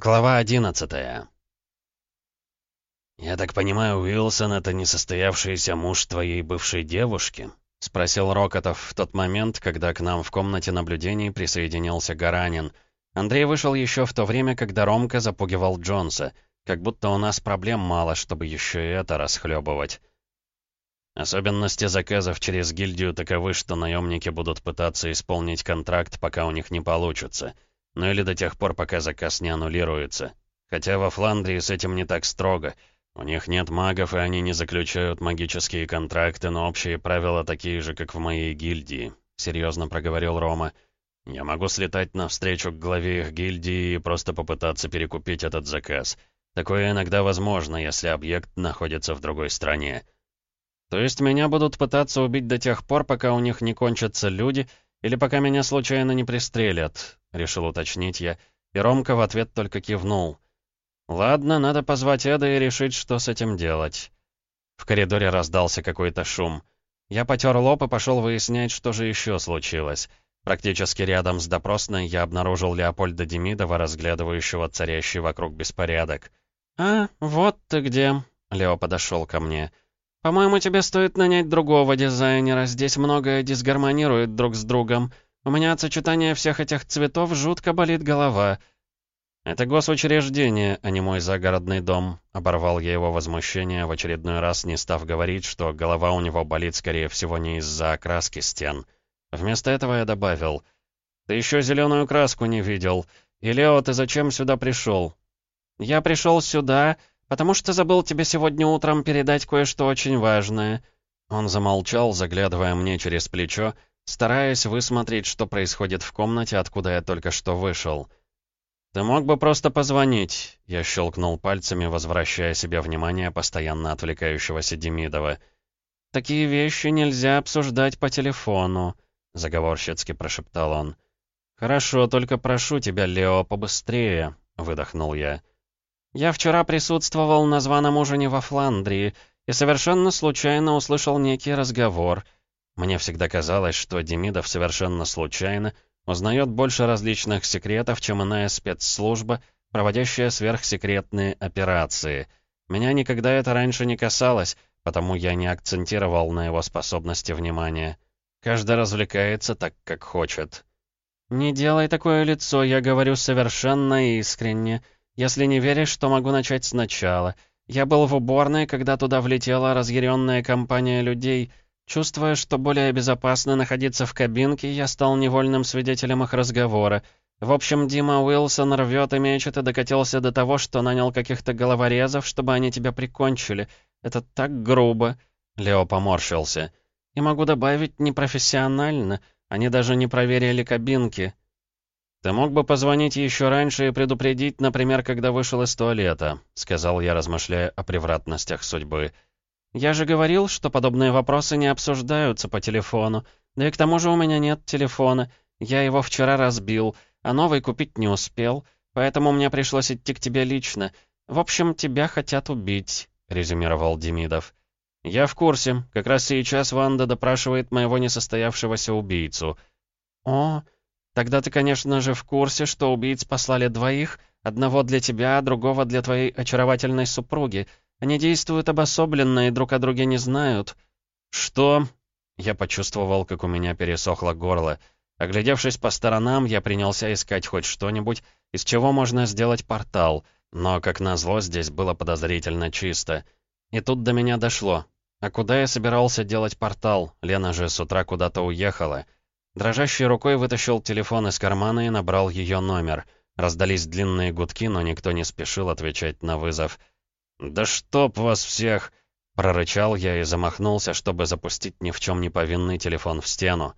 Глава одиннадцатая. «Я так понимаю, Уилсон — это несостоявшийся муж твоей бывшей девушки?» — спросил Рокотов в тот момент, когда к нам в комнате наблюдений присоединился Гаранин. Андрей вышел еще в то время, когда Ромка запугивал Джонса. Как будто у нас проблем мало, чтобы еще и это расхлебывать. Особенности заказов через гильдию таковы, что наемники будут пытаться исполнить контракт, пока у них не получится — ну или до тех пор, пока заказ не аннулируется. Хотя во Фландрии с этим не так строго. У них нет магов, и они не заключают магические контракты, но общие правила такие же, как в моей гильдии», — серьезно проговорил Рома. «Я могу слетать навстречу к главе их гильдии и просто попытаться перекупить этот заказ. Такое иногда возможно, если объект находится в другой стране». «То есть меня будут пытаться убить до тех пор, пока у них не кончатся люди, или пока меня случайно не пристрелят?» — решил уточнить я, и Ромка в ответ только кивнул. «Ладно, надо позвать Эда и решить, что с этим делать». В коридоре раздался какой-то шум. Я потер лоб и пошел выяснять, что же еще случилось. Практически рядом с допросной я обнаружил Леопольда Демидова, разглядывающего царящий вокруг беспорядок. «А, вот ты где!» — Лео подошел ко мне. «По-моему, тебе стоит нанять другого дизайнера. Здесь многое дисгармонирует друг с другом. У меня от сочетания всех этих цветов жутко болит голова». «Это госучреждение, а не мой загородный дом», — оборвал я его возмущение, в очередной раз не став говорить, что голова у него болит, скорее всего, не из-за окраски стен. Вместо этого я добавил, «Ты еще зеленую краску не видел. И, Лео, ты зачем сюда пришел?» «Я пришел сюда, потому что забыл тебе сегодня утром передать кое-что очень важное». Он замолчал, заглядывая мне через плечо, стараясь высмотреть, что происходит в комнате, откуда я только что вышел. «Ты мог бы просто позвонить», — я щелкнул пальцами, возвращая себе внимание постоянно отвлекающегося Демидова. «Такие вещи нельзя обсуждать по телефону», — заговорщицки прошептал он. «Хорошо, только прошу тебя, Лео, побыстрее», — выдохнул я. «Я вчера присутствовал на званом ужине во Фландрии и совершенно случайно услышал некий разговор — мне всегда казалось, что Демидов совершенно случайно узнает больше различных секретов, чем иная спецслужба, проводящая сверхсекретные операции. Меня никогда это раньше не касалось, потому я не акцентировал на его способности внимания. Каждый развлекается так, как хочет. «Не делай такое лицо, я говорю совершенно искренне. Если не веришь, то могу начать сначала. Я был в уборной, когда туда влетела разъяренная компания людей — Чувствуя, что более безопасно находиться в кабинке, я стал невольным свидетелем их разговора. В общем, Дима Уилсон рвет и мечет и докатился до того, что нанял каких-то головорезов, чтобы они тебя прикончили. Это так грубо. Лео поморщился. И могу добавить, непрофессионально. Они даже не проверили кабинки. «Ты мог бы позвонить еще раньше и предупредить, например, когда вышел из туалета», — сказал я, размышляя о превратностях судьбы. «Я же говорил, что подобные вопросы не обсуждаются по телефону. Да и к тому же у меня нет телефона. Я его вчера разбил, а новый купить не успел, поэтому мне пришлось идти к тебе лично. В общем, тебя хотят убить», — резюмировал Демидов. «Я в курсе. Как раз сейчас Ванда допрашивает моего несостоявшегося убийцу». «О, тогда ты, конечно же, в курсе, что убийц послали двоих, одного для тебя, другого для твоей очаровательной супруги. Они действуют обособленно и друг о друге не знают». «Что?» Я почувствовал, как у меня пересохло горло. Оглядевшись по сторонам, я принялся искать хоть что-нибудь, из чего можно сделать портал, но, как назло, здесь было подозрительно чисто. И тут до меня дошло. А куда я собирался делать портал? Лена же с утра куда-то уехала. Дрожащей рукой вытащил телефон из кармана и набрал ее номер. Раздались длинные гудки, но никто не спешил отвечать на вызов. «Да чтоб вас всех!» — прорычал я и замахнулся, чтобы запустить ни в чем не повинный телефон в стену.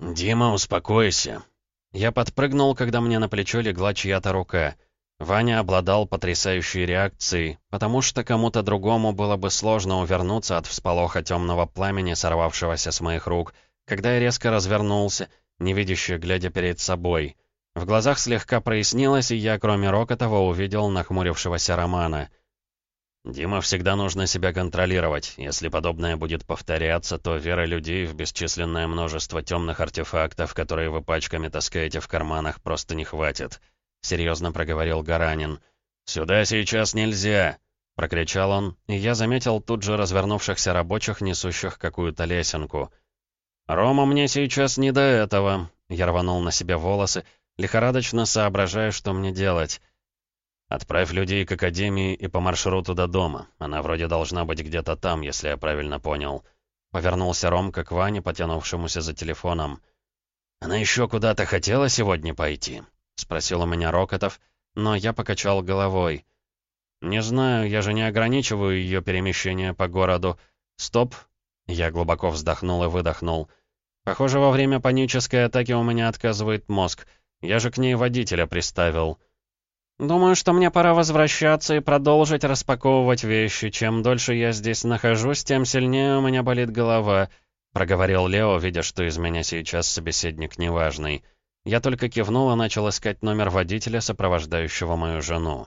«Дима, успокойся!» Я подпрыгнул, когда мне на плечо легла чья-то рука. Ваня обладал потрясающей реакцией, потому что кому-то другому было бы сложно увернуться от всполоха темного пламени, сорвавшегося с моих рук, когда я резко развернулся, невидяще глядя перед собой. В глазах слегка прояснилось, и я, кроме Рокотова, увидел нахмурившегося Романа — Дима, всегда нужно себя контролировать. Если подобное будет повторяться, то вера людей в бесчисленное множество темных артефактов, которые вы пачками таскаете в карманах, просто не хватит. серьезно проговорил Гаранин. «Сюда сейчас нельзя!» — прокричал он, и я заметил тут же развернувшихся рабочих, несущих какую-то лесенку. «Рома, мне сейчас не до этого!» — я рванул на себе волосы, лихорадочно соображая, что мне делать. «Отправь людей к Академии и по маршруту до дома. Она вроде должна быть где-то там, если я правильно понял». Повернулся Ромка к Ване, потянувшемуся за телефоном. «Она еще куда-то хотела сегодня пойти?» — спросил у меня Рокотов, но я покачал головой. «Не знаю, я же не ограничиваю ее перемещение по городу. Стоп!» Я глубоко вздохнул и выдохнул. «Похоже, во время панической атаки у меня отказывает мозг. Я же к ней водителя приставил». «Думаю, что мне пора возвращаться и продолжить распаковывать вещи. Чем дольше я здесь нахожусь, тем сильнее у меня болит голова», — проговорил Лео, видя, что из меня сейчас собеседник неважный. Я только кивнул и начал искать номер водителя, сопровождающего мою жену.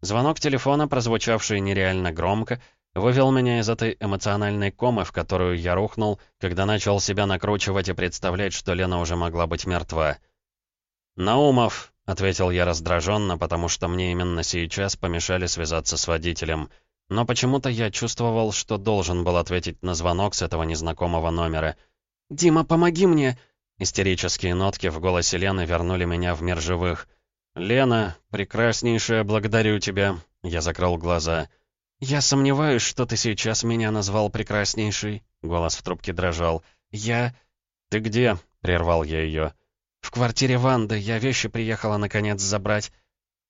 Звонок телефона, прозвучавший нереально громко, вывел меня из этой эмоциональной комы, в которую я рухнул, когда начал себя накручивать и представлять, что Лена уже могла быть мертва. «Наумов», — ответил я раздраженно, потому что мне именно сейчас помешали связаться с водителем. Но почему-то я чувствовал, что должен был ответить на звонок с этого незнакомого номера. «Дима, помоги мне!» Истерические нотки в голосе Лены вернули меня в мир живых. «Лена, прекраснейшая, благодарю тебя!» Я закрыл глаза. «Я сомневаюсь, что ты сейчас меня назвал прекраснейшей», — голос в трубке дрожал. «Я...» «Ты где?» — прервал я ее. «В квартире Ванды. Я вещи приехала, наконец, забрать».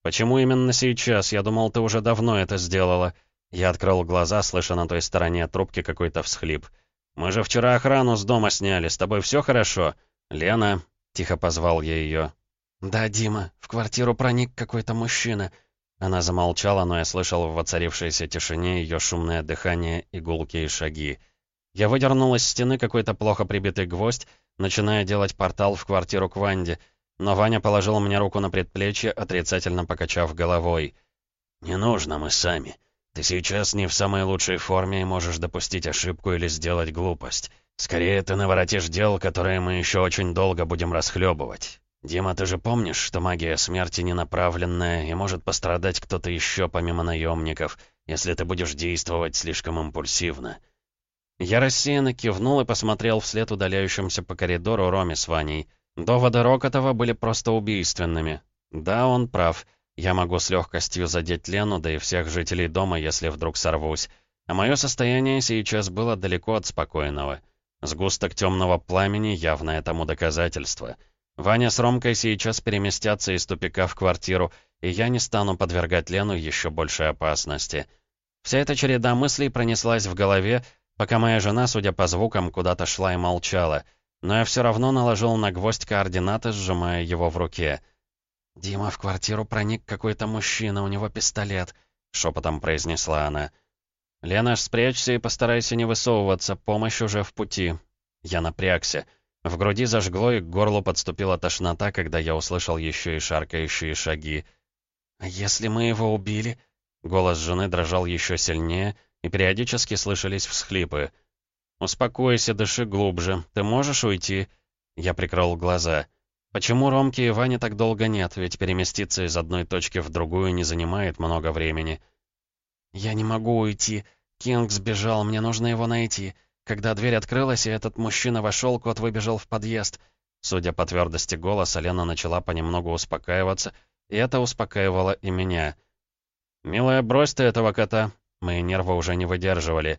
«Почему именно сейчас? Я думал, ты уже давно это сделала». Я открыл глаза, слыша на той стороне трубки какой-то всхлип. «Мы же вчера охрану с дома сняли. С тобой все хорошо?» «Лена», — тихо позвал я ее. «Да, Дима, в квартиру проник какой-то мужчина». Она замолчала, но я слышал в воцарившейся тишине ее шумное дыхание и гулкие шаги. Я выдернул из стены какой-то плохо прибитый гвоздь, начиная делать портал в квартиру к Ванде, но Ваня положил мне руку на предплечье, отрицательно покачав головой. «Не нужно, мы сами. Ты сейчас не в самой лучшей форме и можешь допустить ошибку или сделать глупость. Скорее, ты наворотишь дел, которые мы еще очень долго будем расхлебывать. Дима, ты же помнишь, что магия смерти ненаправленная и может пострадать кто-то еще помимо наемников, если ты будешь действовать слишком импульсивно?» Я рассеянно кивнул и посмотрел вслед удаляющимся по коридору Роме с Ваней. Доводы Рокотова были просто убийственными. Да, он прав. Я могу с легкостью задеть Лену, да и всех жителей дома, если вдруг сорвусь. А мое состояние сейчас было далеко от спокойного. Сгусток темного пламени — явное тому доказательство. Ваня с Ромкой сейчас переместятся из тупика в квартиру, и я не стану подвергать Лену еще большей опасности. Вся эта череда мыслей пронеслась в голове, пока моя жена, судя по звукам, куда-то шла и молчала. Но я все равно наложил на гвоздь координаты, сжимая его в руке. «Дима, в квартиру проник какой-то мужчина, у него пистолет», — шепотом произнесла она. «Лена, спрячься и постарайся не высовываться, помощь уже в пути». Я напрягся. В груди зажгло и к горлу подступила тошнота, когда я услышал еще и шаркающие шаги. «А если мы его убили?» Голос жены дрожал еще сильнее, и периодически слышались всхлипы. «Успокойся, дыши глубже. Ты можешь уйти?» Я прикрыл глаза. «Почему Ромки и Вани так долго нет? Ведь переместиться из одной точки в другую не занимает много времени». «Я не могу уйти. Кинг сбежал, мне нужно его найти. Когда дверь открылась, и этот мужчина вошел, кот выбежал в подъезд». Судя по твердости голоса, Лена начала понемногу успокаиваться, и это успокаивало и меня. «Милая, брось ты этого кота», Мои нервы уже не выдерживали.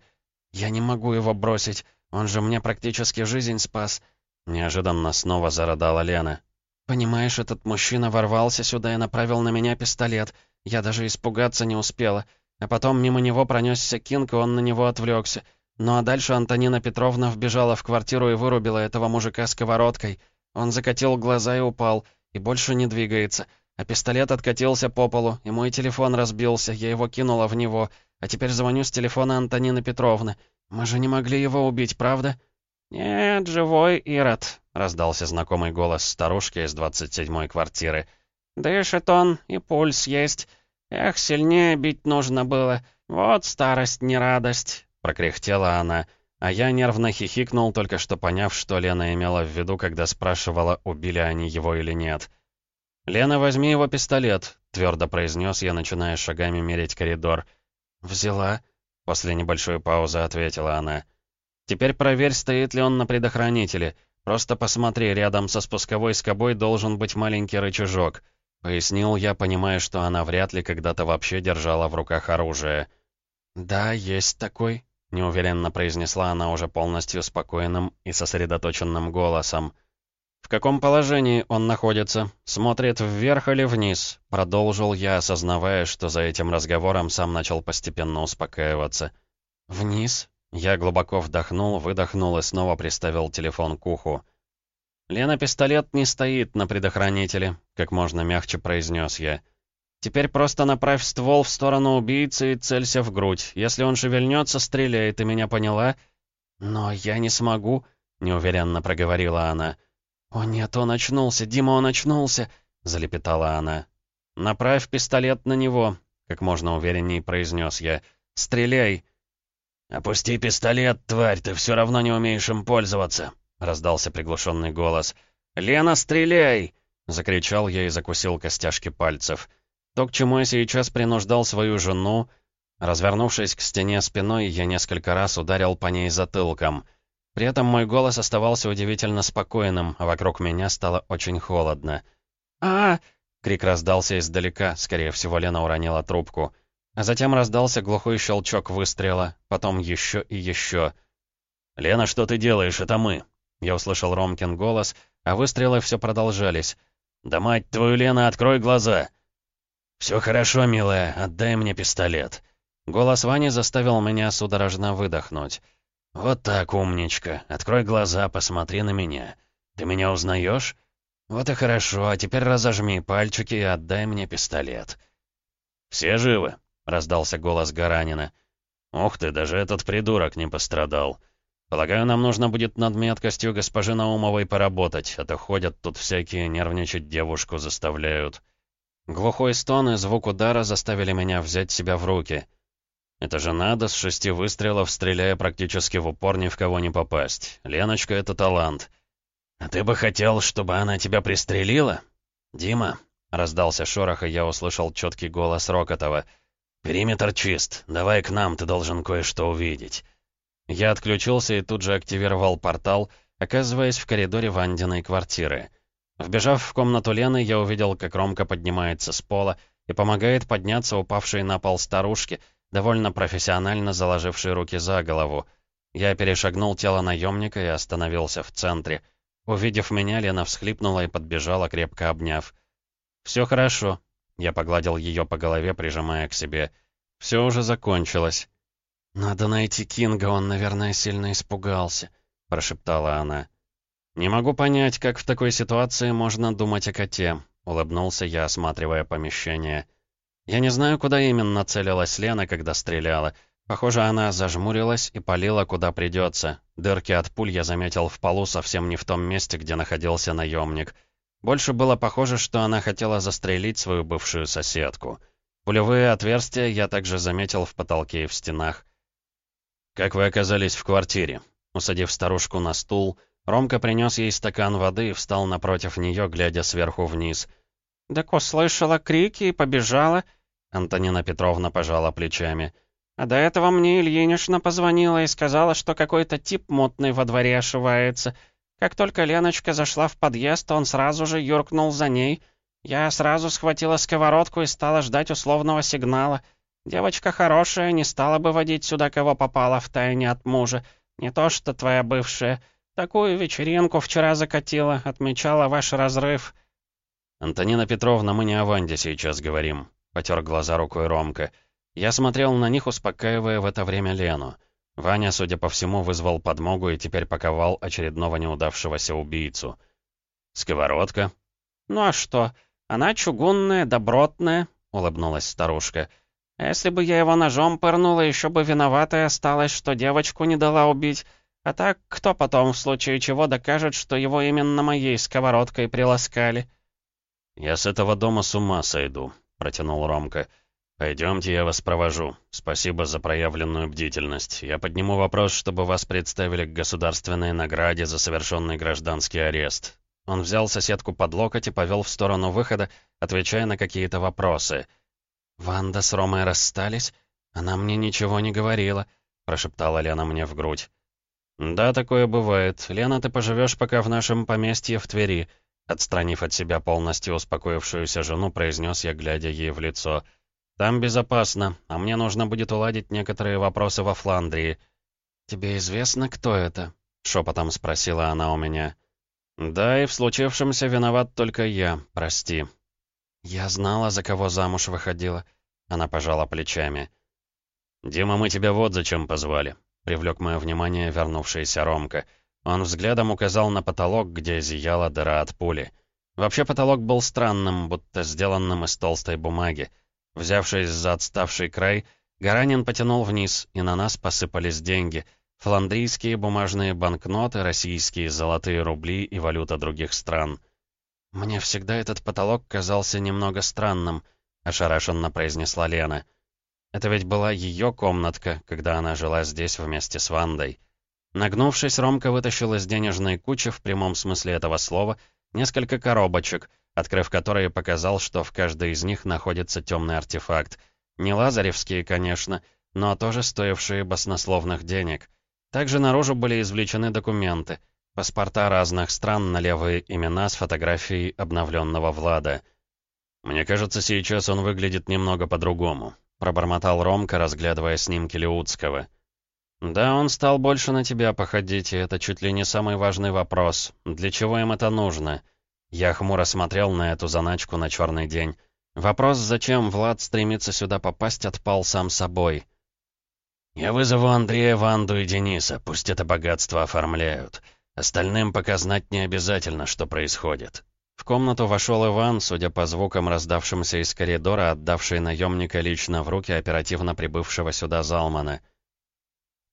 «Я не могу его бросить, он же мне практически жизнь спас», — неожиданно снова зарыдала Лена. «Понимаешь, этот мужчина ворвался сюда и направил на меня пистолет. Я даже испугаться не успела. А потом мимо него пронесся Кинг, и он на него отвлекся. Ну а дальше Антонина Петровна вбежала в квартиру и вырубила этого мужика сковородкой. Он закатил глаза и упал, и больше не двигается. А пистолет откатился по полу, и мой телефон разбился, я его кинула в него. А теперь звоню с телефона Антонины Петровны. Мы же не могли его убить, правда?» «Нет, живой Ирод», — раздался знакомый голос старушки из двадцать седьмой квартиры. «Дышит он, и пульс есть. Эх, сильнее бить нужно было. Вот старость, не радость», — прокряхтела она. А я нервно хихикнул, только что поняв, что Лена имела в виду, когда спрашивала, убили они его или нет. «Лена, возьми его пистолет», — твердо произнес я, начиная шагами мерить коридор. «Взяла», — после небольшой паузы ответила она. «Теперь проверь, стоит ли он на предохранителе. Просто посмотри, рядом со спусковой скобой должен быть маленький рычажок», — пояснил я, понимая, что она вряд ли когда-то вообще держала в руках оружие. «Да, есть такой», — неуверенно произнесла она уже полностью спокойным и сосредоточенным голосом. «В каком положении он находится? Смотрит вверх или вниз?» Продолжил я, осознавая, что за этим разговором сам начал постепенно успокаиваться. «Вниз?» Я глубоко вдохнул, выдохнул и снова приставил телефон к уху. «Лена, пистолет не стоит на предохранителе», — как можно мягче произнес я. «Теперь просто направь ствол в сторону убийцы и целься в грудь. Если он шевельнется, стреляй, ты меня поняла?» «Но я не смогу», — неуверенно проговорила она. «О нет, он очнулся, Дима, он очнулся!» — залепетала она. «Направь пистолет на него», — как можно увереннее произнес я. «Стреляй!» «Опусти пистолет, тварь, ты все равно не умеешь им пользоваться», — раздался приглушенный голос. «Лена, стреляй!» — закричал я и закусил костяшки пальцев. То, к чему я сейчас принуждал свою жену... Развернувшись к стене спиной, я несколько раз ударил по ней затылком — при этом мой голос оставался удивительно спокойным, а вокруг меня стало очень холодно. а, крик раздался издалека, скорее всего, Лена уронила трубку. А затем раздался глухой щелчок выстрела, потом еще и еще. «Лена, что ты делаешь? Это мы!» Я услышал Ромкин голос, а выстрелы все продолжались. «Да мать твою, Лена, открой глаза!» «Все хорошо, милая, отдай мне пистолет». Голос Вани заставил меня судорожно выдохнуть. «Вот так, умничка. Открой глаза, посмотри на меня. Ты меня узнаешь? Вот и хорошо, а теперь разожми пальчики и отдай мне пистолет». «Все живы?» — раздался голос Гаранина. «Ух ты, даже этот придурок не пострадал. Полагаю, нам нужно будет над меткостью госпожи Наумовой поработать, а то ходят тут всякие, нервничать девушку заставляют». Глухой стон и звук удара заставили меня взять себя в руки — это же надо с шести выстрелов, стреляя практически в упор, ни в кого не попасть. Леночка — это талант. «А ты бы хотел, чтобы она тебя пристрелила?» «Дима», — раздался шорох, и я услышал четкий голос Рокотова. «Периметр чист. Давай к нам, ты должен кое-что увидеть». Я отключился и тут же активировал портал, оказываясь в коридоре Вандиной квартиры. Вбежав в комнату Лены, я увидел, как Ромка поднимается с пола и помогает подняться упавшей на пол старушке, довольно профессионально заложивший руки за голову. Я перешагнул тело наемника и остановился в центре. Увидев меня, Лена всхлипнула и подбежала, крепко обняв. «Все хорошо», — я погладил ее по голове, прижимая к себе. «Все уже закончилось». «Надо найти Кинга, он, наверное, сильно испугался», — прошептала она. «Не могу понять, как в такой ситуации можно думать о коте», — улыбнулся я, осматривая помещение. Я не знаю, куда именно целилась Лена, когда стреляла. Похоже, она зажмурилась и палила, куда придется. Дырки от пуль я заметил в полу совсем не в том месте, где находился наемник. Больше было похоже, что она хотела застрелить свою бывшую соседку. Пулевые отверстия я также заметил в потолке и в стенах. «Как вы оказались в квартире?» Усадив старушку на стул, Ромка принес ей стакан воды и встал напротив нее, глядя сверху вниз. «Так услышала крики и побежала», Антонина Петровна пожала плечами. «А до этого мне Ильинична позвонила и сказала, что какой-то тип мутный во дворе ошивается. Как только Леночка зашла в подъезд, он сразу же юркнул за ней. Я сразу схватила сковородку и стала ждать условного сигнала. Девочка хорошая, не стала бы водить сюда кого попала в тайне от мужа. Не то что твоя бывшая. Такую вечеринку вчера закатила, отмечала ваш разрыв». «Антонина Петровна, мы не о Ванде сейчас говорим», потер глаза рукой Ромка. Я смотрел на них, успокаивая в это время Лену. Ваня, судя по всему, вызвал подмогу и теперь паковал очередного неудавшегося убийцу. «Сковородка?» «Ну а что? Она чугунная, добротная», — улыбнулась старушка. «А если бы я его ножом пырнула, еще бы виноватой осталась, что девочку не дала убить. А так, кто потом, в случае чего, докажет, что его именно моей сковородкой приласкали?» «Я с этого дома с ума сойду», — протянул Ромка. «Пойдемте, я вас провожу. Спасибо за проявленную бдительность. Я подниму вопрос, чтобы вас представили к государственной награде за совершенный гражданский арест. Он взял соседку под локоть и повел в сторону выхода, отвечая на какие-то вопросы. «Ванда с Ромой расстались? Она мне ничего не говорила», — прошептала Лена мне в грудь. «Да, такое бывает. Лена, ты поживешь пока в нашем поместье в Твери», отстранив от себя полностью успокоившуюся жену, произнес я, глядя ей в лицо. «Там безопасно, а мне нужно будет уладить некоторые вопросы во Фландрии». «Тебе известно, кто это?» — шепотом спросила она у меня. «Да, и в случившемся виноват только я, прости». «Я знала, за кого замуж выходила». Она пожала плечами. «Дима, мы тебя вот зачем позвали», — привлек мое внимание вернувшийся Ромка. Он взглядом указал на потолок, где зияла дыра от пули. Вообще потолок был странным, будто сделанным из толстой бумаги. Взявшись за отставший край, Гаранин потянул вниз, и на нас посыпались деньги — фландрийские бумажные банкноты, российские золотые рубли и валюта других стран. «Мне всегда этот потолок казался немного странным», — ошарашенно произнесла Лена. «Это ведь была ее комнатка, когда она жила здесь вместе с Вандой». Нагнувшись, Ромка вытащил из денежной кучи, в прямом смысле этого слова, несколько коробочек, открыв которые показал, что в каждой из них находится темный артефакт. Не лазаревские, конечно, но тоже стоившие баснословных денег. Также наружу были извлечены документы, паспорта разных стран на левые имена с фотографией обновленного Влада. «Мне кажется, сейчас он выглядит немного по-другому», — пробормотал Ромка, разглядывая снимки Леутского. «Да, он стал больше на тебя походить, и это чуть ли не самый важный вопрос. Для чего им это нужно?» Я хмуро смотрел на эту заначку на черный день. Вопрос, зачем Влад стремится сюда попасть, отпал сам собой. «Я вызову Андрея, Ванду и Дениса, пусть это богатство оформляют. Остальным пока знать не обязательно, что происходит». Комнату вошел Иван, судя по звукам, раздавшимся из коридора, отдавший наемника лично в руки оперативно прибывшего сюда Залмана.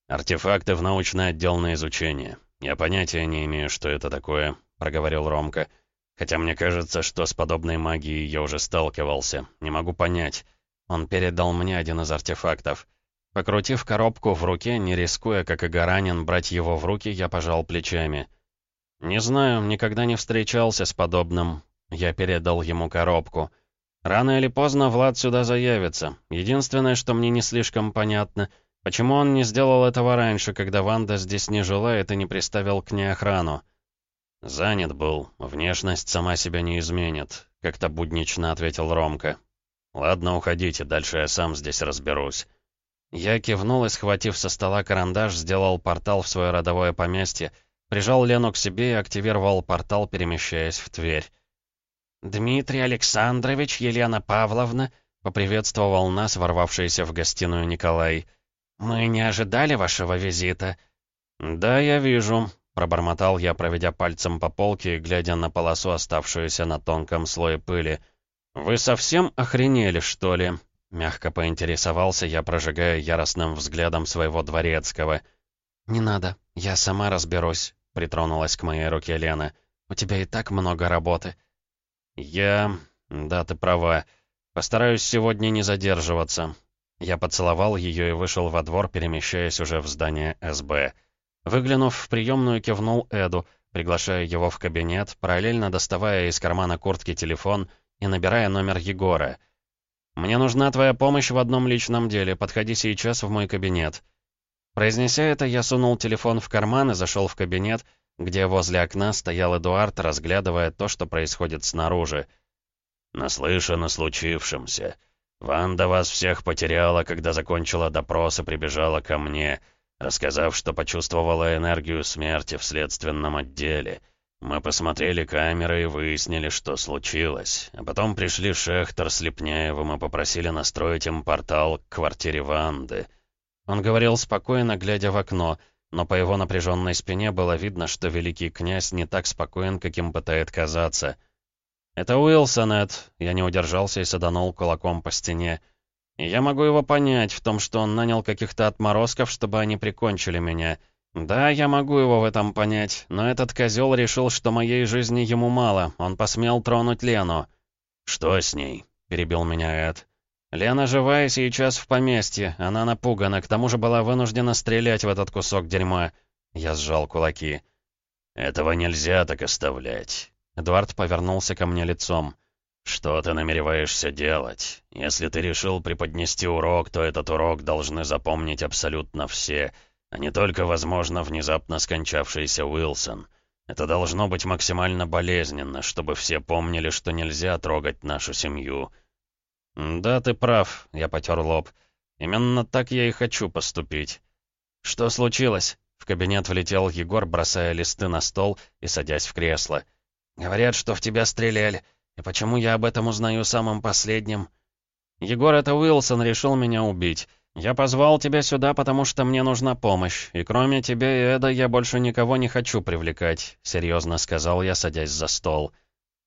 «Артефакты в научный отдел на изучение. Я понятия не имею, что это такое», — проговорил Ромка. «Хотя мне кажется, что с подобной магией я уже сталкивался. Не могу понять». Он передал мне один из артефактов. Покрутив коробку в руке, не рискуя, как и Гаранин, брать его в руки, я пожал плечами. «Не знаю, никогда не встречался с подобным». Я передал ему коробку. «Рано или поздно Влад сюда заявится. Единственное, что мне не слишком понятно, почему он не сделал этого раньше, когда Ванда здесь не жила и не приставил к ней охрану?» «Занят был. Внешность сама себя не изменит», — как-то буднично ответил Ромка. «Ладно, уходите, дальше я сам здесь разберусь». Я кивнул и, схватив со стола карандаш, сделал портал в свое родовое поместье, прижал Лену к себе и активировал портал, перемещаясь в Тверь. «Дмитрий Александрович, Елена Павловна», — поприветствовал нас, ворвавшийся в гостиную Николай. «Мы не ожидали вашего визита». «Да, я вижу», — пробормотал я, проведя пальцем по полке и глядя на полосу, оставшуюся на тонком слое пыли. «Вы совсем охренели, что ли?» Мягко поинтересовался я, прожигая яростным взглядом своего дворецкого. «Не надо, я сама разберусь», — притронулась к моей руке Лена. «У тебя и так много работы». «Я... да, ты права. Постараюсь сегодня не задерживаться». Я поцеловал ее и вышел во двор, перемещаясь уже в здание СБ. Выглянув в приемную, кивнул Эду, приглашая его в кабинет, параллельно доставая из кармана куртки телефон и набирая номер Егора — «Мне нужна твоя помощь в одном личном деле. Подходи сейчас в мой кабинет». Произнеся это, я сунул телефон в карман и зашел в кабинет, где возле окна стоял Эдуард, разглядывая то, что происходит снаружи. «Наслышан о случившемся. Ванда вас всех потеряла, когда закончила допрос и прибежала ко мне, рассказав, что почувствовала энергию смерти в следственном отделе». Мы посмотрели камеры и выяснили, что случилось. А потом пришли Шехтер с Лепняевым и попросили настроить им портал к квартире Ванды. Он говорил спокойно, глядя в окно, но по его напряженной спине было видно, что великий князь не так спокоен, каким пытает казаться. «Это Уилсон, Эд», — я не удержался и саданул кулаком по стене. И «Я могу его понять в том, что он нанял каких-то отморозков, чтобы они прикончили меня». «Да, я могу его в этом понять, но этот козел решил, что моей жизни ему мало. Он посмел тронуть Лену». «Что с ней?» — перебил меня Эд. «Лена живая сейчас в поместье. Она напугана, к тому же была вынуждена стрелять в этот кусок дерьма». Я сжал кулаки. «Этого нельзя так оставлять». Эдуард повернулся ко мне лицом. «Что ты намереваешься делать? Если ты решил преподнести урок, то этот урок должны запомнить абсолютно все, а не только, возможно, внезапно скончавшийся Уилсон. Это должно быть максимально болезненно, чтобы все помнили, что нельзя трогать нашу семью». «Да, ты прав», — я потер лоб. «Именно так я и хочу поступить». «Что случилось?» В кабинет влетел Егор, бросая листы на стол и садясь в кресло. «Говорят, что в тебя стреляли. И почему я об этом узнаю самым последним?» «Егор, это Уилсон решил меня убить. Я позвал тебя сюда, потому что мне нужна помощь. И кроме тебя и Эда я больше никого не хочу привлекать», — серьезно сказал я, садясь за стол.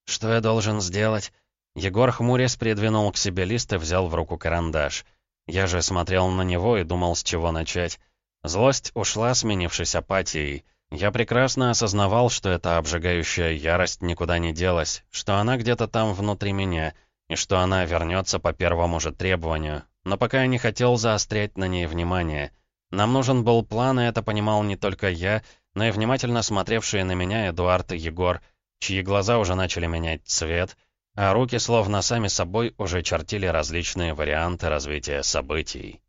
«Что я должен сделать?» Егор хмурясь придвинул к себе лист и взял в руку карандаш. Я же смотрел на него и думал, с чего начать. Злость ушла, сменившись апатией. Я прекрасно осознавал, что эта обжигающая ярость никуда не делась, что она где-то там внутри меня, и что она вернется по первому же требованию. Но пока я не хотел заострять на ней внимание. Нам нужен был план, и это понимал не только я, но и внимательно смотревшие на меня Эдуард и Егор, чьи глаза уже начали менять цвет, а руки словно сами собой уже чертили различные варианты развития событий.